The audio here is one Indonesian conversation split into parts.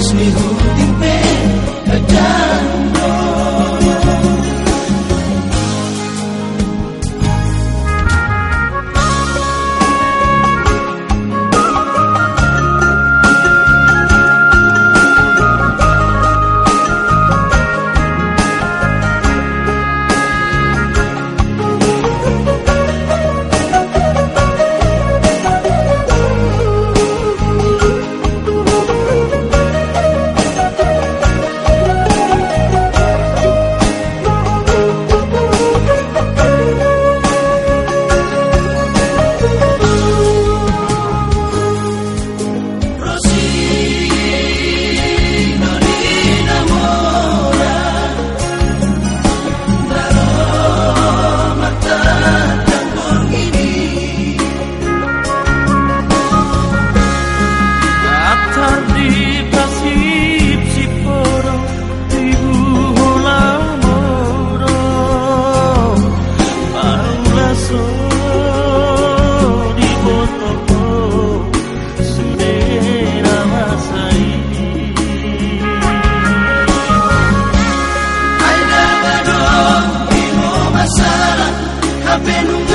It's me who en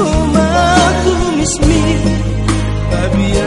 me. Holding